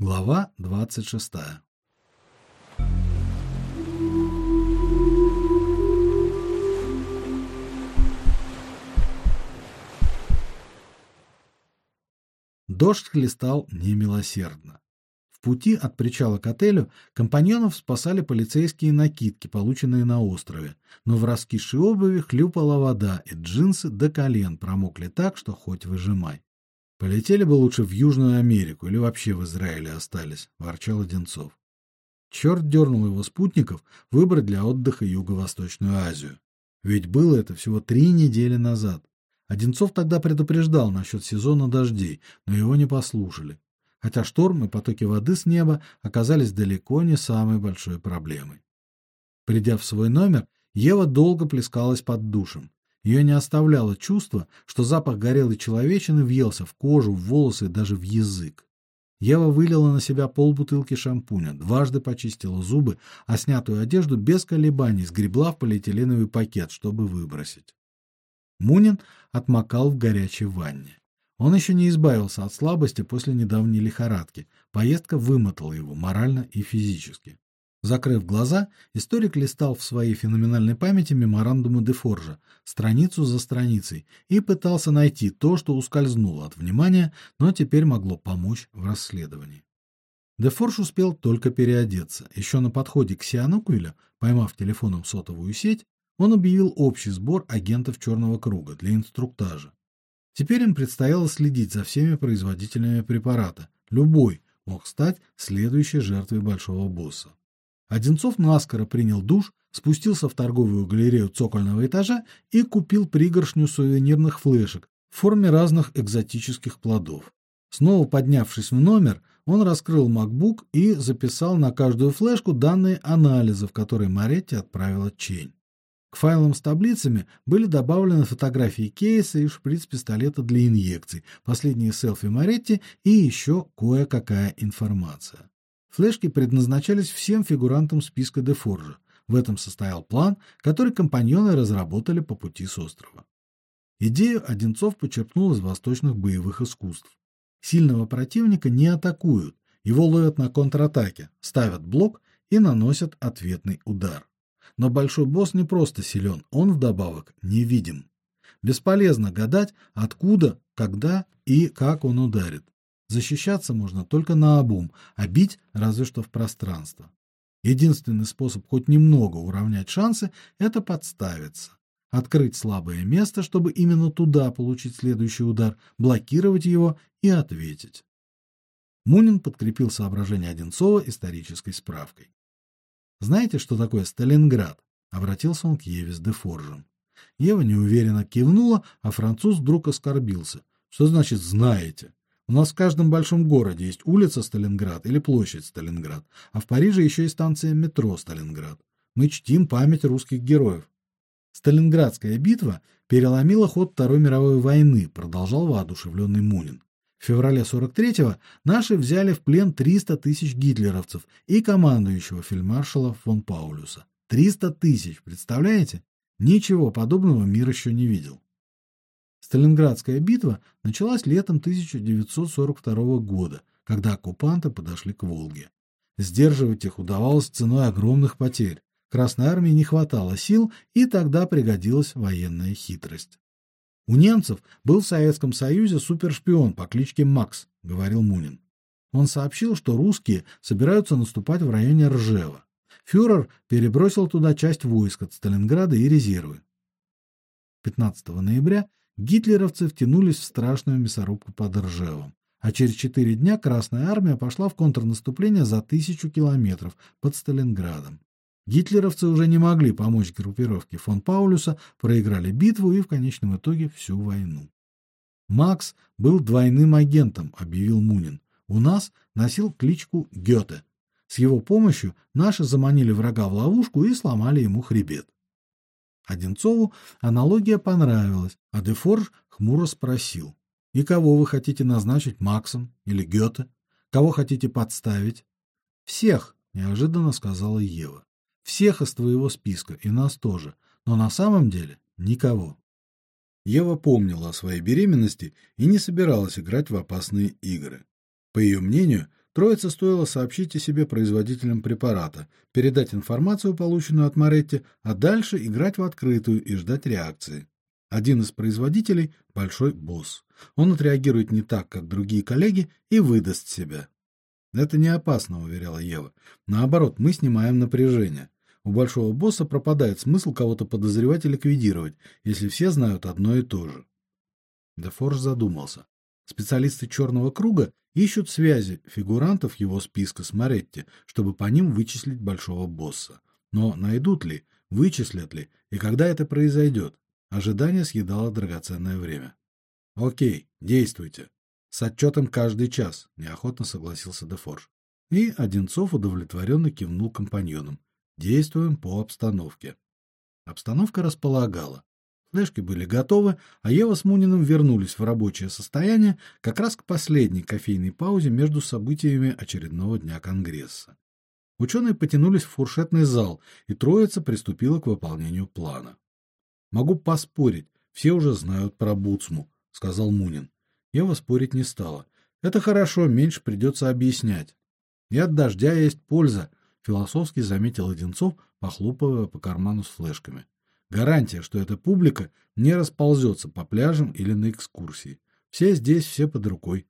Глава двадцать шестая. Дождь хлестал немилосердно. В пути от причала к отелю компаньонов спасали полицейские накидки, полученные на острове, но в раскисшей обуви хлюпала вода, и джинсы до колен промокли так, что хоть выжимай. Полетели бы лучше в Южную Америку или вообще в Израиле остались, ворчал Одинцов. Черт дернул его спутников выбрать для отдыха Юго-Восточную Азию. Ведь было это всего три недели назад. Одинцов тогда предупреждал насчет сезона дождей, но его не послушали. Хотя шторм и потоки воды с неба оказались далеко не самой большой проблемой. Придя в свой номер, Ева долго плескалась под душем. Ее не оставляло чувство, что запах горелой человечины въелся в кожу, в волосы даже в язык. Ева вылила на себя полбутылки шампуня, дважды почистила зубы, а снятую одежду без колебаний сгребла в полиэтиленовый пакет, чтобы выбросить. Мунин отмокал в горячей ванне. Он еще не избавился от слабости после недавней лихорадки. Поездка вымотала его морально и физически. Закрыв глаза, историк листал в своей феноменальной памяти меморандумы де Форжа, страницу за страницей, и пытался найти то, что ускользнуло от внимания, но теперь могло помочь в расследовании. Де Форж успел только переодеться. Еще на подходе к Сиануквилю, поймав телефоном сотовую сеть, он объявил общий сбор агентов Черного круга для инструктажа. Теперь им предстояло следить за всеми производителями препарата. Любой мог стать следующей жертвой большого босса. Одинцов наскоро принял душ, спустился в торговую галерею цокольного этажа и купил пригоршню сувенирных флешек в форме разных экзотических плодов. Снова поднявшись в номер, он раскрыл MacBook и записал на каждую флешку данные анализов, которые Маретти отправила Чень. К файлам с таблицами были добавлены фотографии кейса и шприц пистолета для инъекций, последние селфи Маретти и еще кое-какая информация. Флешки предназначались всем фигурантам списка Дефоржа. В этом состоял план, который компаньоны разработали по пути с острова. Идею Одинцов почерпнул из восточных боевых искусств. Сильного противника не атакуют, его ловят на контратаке, ставят блок и наносят ответный удар. Но большой босс не просто силен, он вдобавок невидим. Бесполезно гадать, откуда, когда и как он ударит. Защищаться можно только на обум, а бить разве что в пространство. Единственный способ хоть немного уравнять шансы это подставиться. Открыть слабое место, чтобы именно туда получить следующий удар, блокировать его и ответить. Мунин подкрепил соображение Одинцова исторической справкой. Знаете, что такое Сталинград? обратился он к Еве с Дефоржем. Ева неуверенно кивнула, а француз вдруг оскорбился. Что значит знаете? У нас в каждом большом городе есть улица Сталинград или площадь Сталинград, а в Париже еще и станция метро Сталинград. Мы чтим память русских героев. Сталинградская битва переломила ход Второй мировой войны, продолжал воодушевленный Мунин. В феврале 43-го наши взяли в плен 300 тысяч гитлеровцев и командующего фельдмаршала фон Паулюса. 300 тысяч, представляете? Ничего подобного мир еще не видел. Сталинградская битва началась летом 1942 года, когда оккупанты подошли к Волге. Сдерживать их удавалось ценой огромных потерь. Красной армии не хватало сил, и тогда пригодилась военная хитрость. У немцев был в Советском Союзе супершпион по кличке Макс, говорил Мунин. Он сообщил, что русские собираются наступать в районе Ржева. Фюрер перебросил туда часть войск от Сталинграда и резервы. 15 ноября гитлеровцы втянулись в страшную мясорубку под Ржевом, а через четыре дня Красная армия пошла в контрнаступление за тысячу километров под Сталинградом. Гитлеровцы уже не могли помочь группировке фон Паулюса, проиграли битву и в конечном итоге всю войну. Макс был двойным агентом, объявил Мунин. У нас носил кличку Гёте. С его помощью наши заманили врага в ловушку и сломали ему хребет. Одинцову аналогия понравилась, а Дефорж хмуро спросил: "И кого вы хотите назначить Максом или Гёте? Кого хотите подставить?" "Всех", неожиданно сказала Ева. "Всех из твоего списка и нас тоже, но на самом деле никого". Ева помнила о своей беременности и не собиралась играть в опасные игры. По ее мнению, Троице стоило сообщить о себе производителям препарата, передать информацию, полученную от Маретти, а дальше играть в открытую и ждать реакции. Один из производителей большой босс. Он отреагирует не так, как другие коллеги, и выдаст себя. Это не опасно, уверяла Ева. Наоборот, мы снимаем напряжение. У большого босса пропадает смысл кого-то подозревать и ликвидировать, если все знают одно и то же. Дефорж задумался. Специалисты черного круга ищут связи фигурантов его списка с Маретти, чтобы по ним вычислить большого босса. Но найдут ли, вычислят ли и когда это произойдет? Ожидание съедало драгоценное время. О'кей, действуйте. С отчетом каждый час, неохотно согласился Дефорж. И Одинцов удовлетворенно кивнул компаньонам. Действуем по обстановке. Обстановка располагала. Флешки были готовы, а Ева с Муниным вернулись в рабочее состояние как раз к последней кофейной паузе между событиями очередного дня конгресса. Ученые потянулись в фуршетный зал, и троица приступила к выполнению плана. Могу поспорить, все уже знают про Буцму, сказал Мунин. Ева спорить не стала. Это хорошо, меньше придется объяснять. И от дождя есть польза, философски заметил Одинцов, похлопывая по карману с флешками. Гарантия, что эта публика не расползется по пляжам или на экскурсии. Все здесь, все под рукой.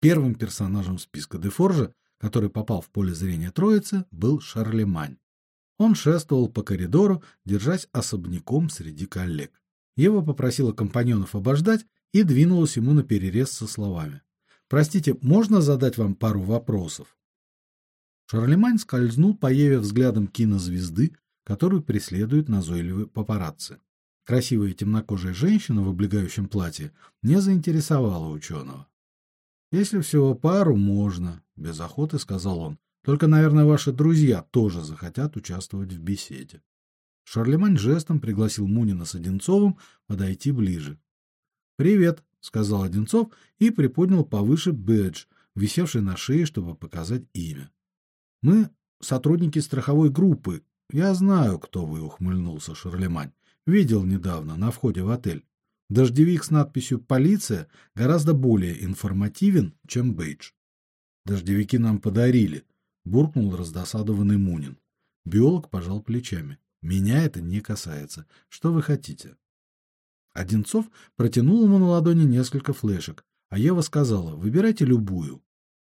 Первым персонажем списка Дефоржа, который попал в поле зрения троицы, был Шарлемань. Он шествовал по коридору, держась особняком среди коллег. Ева попросила компаньонов обождать и двинулась ему на перерез со словами: "Простите, можно задать вам пару вопросов?" Шарлемань скользнул по Еве взглядом кинозвезды, которую преследует назойливый папарацци. Красивая темнокожая женщина в облегающем платье не заинтересовала ученого. Если всего пару можно, без охоты сказал он. Только, наверное, ваши друзья тоже захотят участвовать в беседе. Шарлемань жестом пригласил Мунина с Одинцовым подойти ближе. "Привет", сказал Одинцов и приподнял повыше бэдж, висевший на шее, чтобы показать имя. "Мы сотрудники страховой группы я знаю, кто вы, ухмыльнулся Шарлемань. Видел недавно на входе в отель. Дождевик с надписью Полиция гораздо более информативен, чем бейдж. Дождевики нам подарили, буркнул раздосадованный Мунин. Биолог пожал плечами. Меня это не касается. Что вы хотите? Одинцов протянул ему на ладони несколько флешек, а Ева сказала: "Выбирайте любую.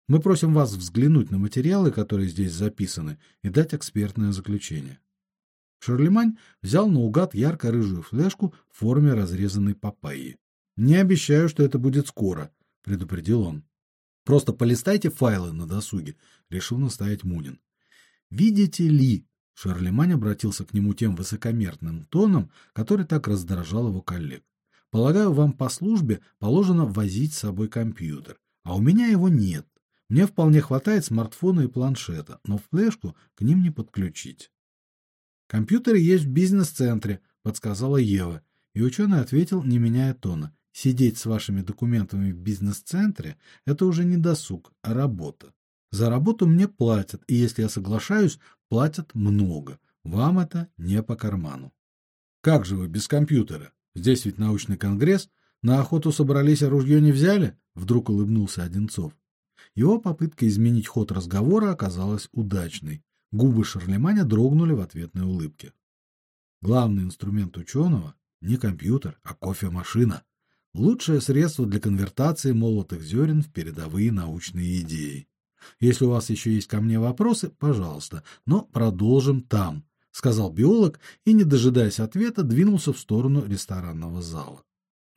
Мы просим вас взглянуть на материалы, которые здесь записаны, и дать экспертное заключение. Шарлемань взял наугад ярко-рыжую флешку в форме разрезанной папайи. Не обещаю, что это будет скоро, предупредил он. Просто полистайте файлы на досуге, решил настоять Мунин. Видите ли, Шарлемань обратился к нему тем высокомерным тоном, который так раздражал его коллег. Полагаю, вам по службе положено возить с собой компьютер, а у меня его нет. Мне вполне хватает смартфона и планшета, но флешку к ним не подключить. Компьютеры есть в бизнес-центре, подсказала Ева, и ученый ответил, не меняя тона: сидеть с вашими документами в бизнес-центре это уже не досуг, а работа. За работу мне платят, и если я соглашаюсь, платят много. Вам это не по карману. Как же вы без компьютера? Здесь ведь научный конгресс, на охоту собрались, а ружье не взяли? Вдруг улыбнулся Одинцов. Его попытка изменить ход разговора оказалась удачной. Губы Шарлеманя дрогнули в ответной улыбке. Главный инструмент ученого не компьютер, а кофемашина. Лучшее средство для конвертации молотых зерен в передовые научные идеи. Если у вас еще есть ко мне вопросы, пожалуйста, но продолжим там, сказал биолог и, не дожидаясь ответа, двинулся в сторону ресторанного зала.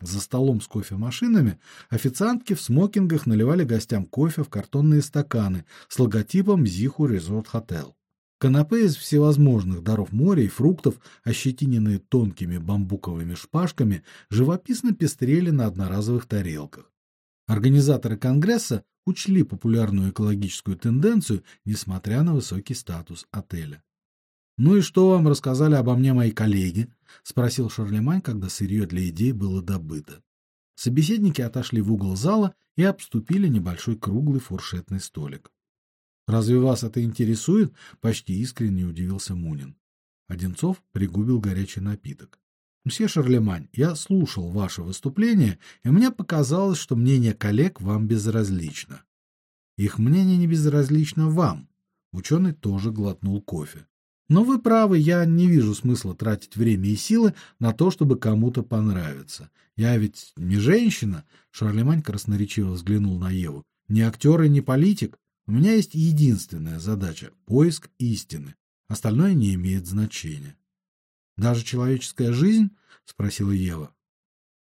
За столом с кофемашинами официантки в смокингах наливали гостям кофе в картонные стаканы с логотипом Зиху Resort Hotel. Канапе из всевозможных даров моря и фруктов, ощетиненные тонкими бамбуковыми шпажками, живописно пестрели на одноразовых тарелках. Организаторы конгресса учли популярную экологическую тенденцию, несмотря на высокий статус отеля. Ну и что вам рассказали обо мне мои коллеги? спросил Шарлемань, когда сырье для идей было добыто. Собеседники отошли в угол зала и обступили небольшой круглый фуршетный столик. Разве вас это интересует? почти искренне удивился Мунин. Одинцов пригубил горячий напиток. Мсье Шарлемань, я слушал ваше выступление, и мне показалось, что мнение коллег вам безразлично. Их мнение не безразлично вам. Ученый тоже глотнул кофе. Но вы правы, я не вижу смысла тратить время и силы на то, чтобы кому-то понравиться. Я ведь не женщина, Шарлемань красноречиво взглянул на Еву. Не актер и не политик. У меня есть единственная задача поиск истины. Остальное не имеет значения. Даже человеческая жизнь, спросила Ева.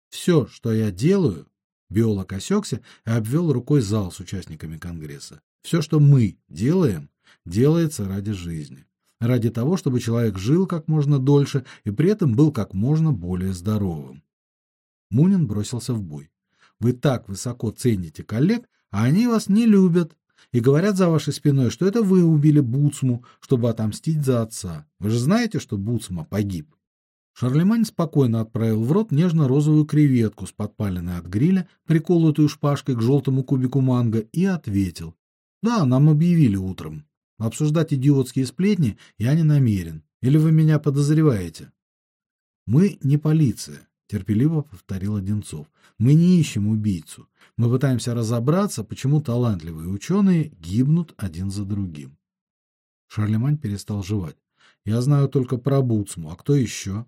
Все, что я делаю, биолог осекся и обвел рукой зал с участниками конгресса. Все, что мы делаем, делается ради жизни ради того, чтобы человек жил как можно дольше и при этом был как можно более здоровым. Мунин бросился в бой. Вы так высоко цените коллег, а они вас не любят и говорят за вашей спиной, что это вы убили Буцму, чтобы отомстить за отца. Вы же знаете, что Буцма погиб. Шарлемань спокойно отправил в рот нежно-розовую креветку с подпаленной от гриля, приколотую шпажкой к желтому кубику манго, и ответил: "Да, нам объявили утром. Обсуждать идиотские сплетни я не намерен. Или вы меня подозреваете? Мы не полиция, терпеливо повторил Одинцов. Мы не ищем убийцу. Мы пытаемся разобраться, почему талантливые ученые гибнут один за другим. Шарлемань перестал жевать. Я знаю только про Буцму, а кто еще?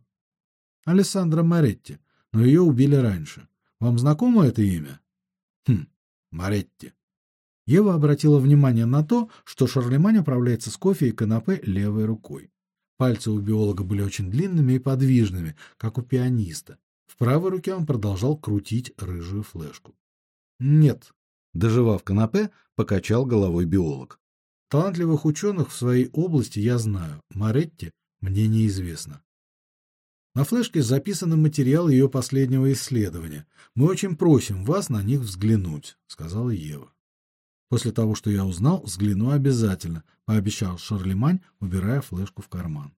Алессандра Маретти, но ее убили раньше. Вам знакомо это имя? Хм, Маретти. Ева обратила внимание на то, что Шарлемань управляется с кофе и канапе левой рукой. Пальцы у биолога были очень длинными и подвижными, как у пианиста. В правой руке он продолжал крутить рыжую флешку. Нет, доживав канапе, покачал головой биолог. Талантливых ученых в своей области я знаю, Маретти мне неизвестно. На флешке записан материал ее последнего исследования. Мы очень просим вас на них взглянуть, сказала Ева. После того, что я узнал, взгляну обязательно, пообещал Шарлемань, убирая флешку в карман.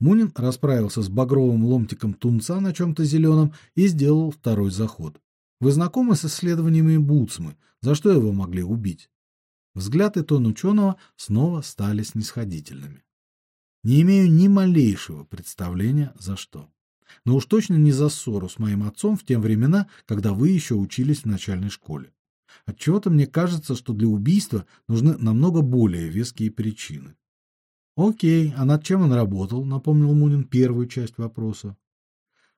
Мунин расправился с багровым ломтиком тунца на чем то зеленом и сделал второй заход. Вы знакомы с исследованиями Буцмы? За что его могли убить? Взгляд и тон ученого снова стали снисходительными. Не имею ни малейшего представления за что. Но уж точно не за ссору с моим отцом в те времена, когда вы еще учились в начальной школе. Отчего-то мне кажется, что для убийства нужны намного более веские причины. О'кей, а над чем он работал? напомнил Мунин первую часть вопроса.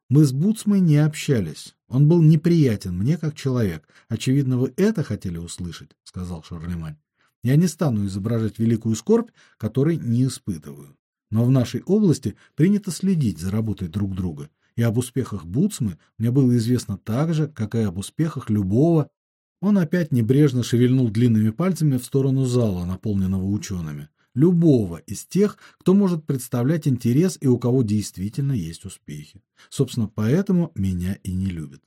Мы с Буцмой не общались. Он был неприятен мне как человек. Очевидно, вы это хотели услышать, сказал Шарлемань. Я не стану изображать великую скорбь, которой не испытываю. Но в нашей области принято следить за работой друг друга, и об успехах Буцмы мне было известно так же, как и об успехах любого он опять небрежно шевельнул длинными пальцами в сторону зала, наполненного учеными. Любого из тех, кто может представлять интерес и у кого действительно есть успехи. Собственно, поэтому меня и не любят.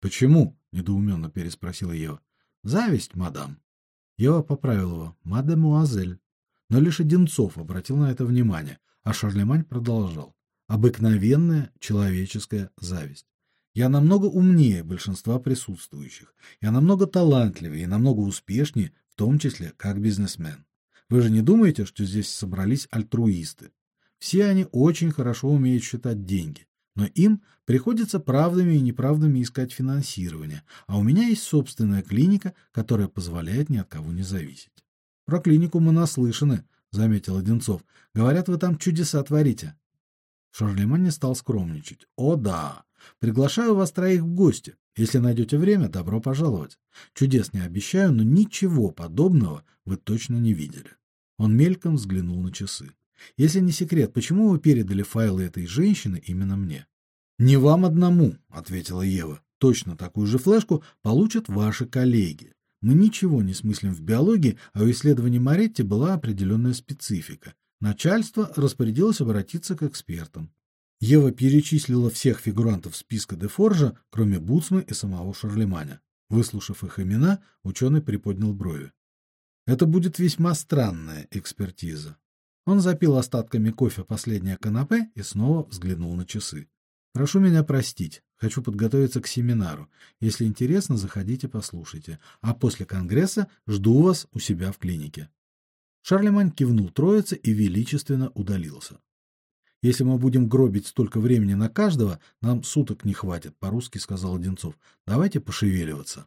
Почему? недоуменно переспросила Ева. Зависть, мадам. Ева поправила его. Мадемуазель. Но лишь Одинцов обратил на это внимание, а Шарлемань продолжал. Обыкновенная человеческая зависть. Я намного умнее большинства присутствующих. Я намного талантливее и намного успешнее, в том числе как бизнесмен. Вы же не думаете, что здесь собрались альтруисты? Все они очень хорошо умеют считать деньги, но им приходится правдами и неправдами искать финансирование, а у меня есть собственная клиника, которая позволяет ни от кого не зависеть. Про клинику мы наслышаны, заметил Одинцов. Говорят, вы там чудеса творите. Шарлеман не стал скромничать. О да, Приглашаю вас троих в гости. Если найдете время, добро пожаловать. Чудес не обещаю, но ничего подобного вы точно не видели. Он мельком взглянул на часы. Если не секрет, почему вы передали файлы этой женщины именно мне? Не вам одному, ответила Ева. Точно такую же флешку получат ваши коллеги. Мы ничего не смыслим в биологии, а у исследований Маретти была определенная специфика. Начальство распорядилось обратиться к экспертам. Ева перечислила всех фигурантов списка Дефоржа, кроме Буцмы и самого Шарлеманя. Выслушав их имена, ученый приподнял брови. Это будет весьма странная экспертиза. Он запил остатками кофе последнее канапе и снова взглянул на часы. Прошу меня простить. Хочу подготовиться к семинару. Если интересно, заходите, послушайте. А после конгресса жду вас у себя в клинике. Шарлемань кивнул троице и величественно удалился. Если мы будем гробить столько времени на каждого, нам суток не хватит, по-русски сказал Одинцов. Давайте пошевеливаться.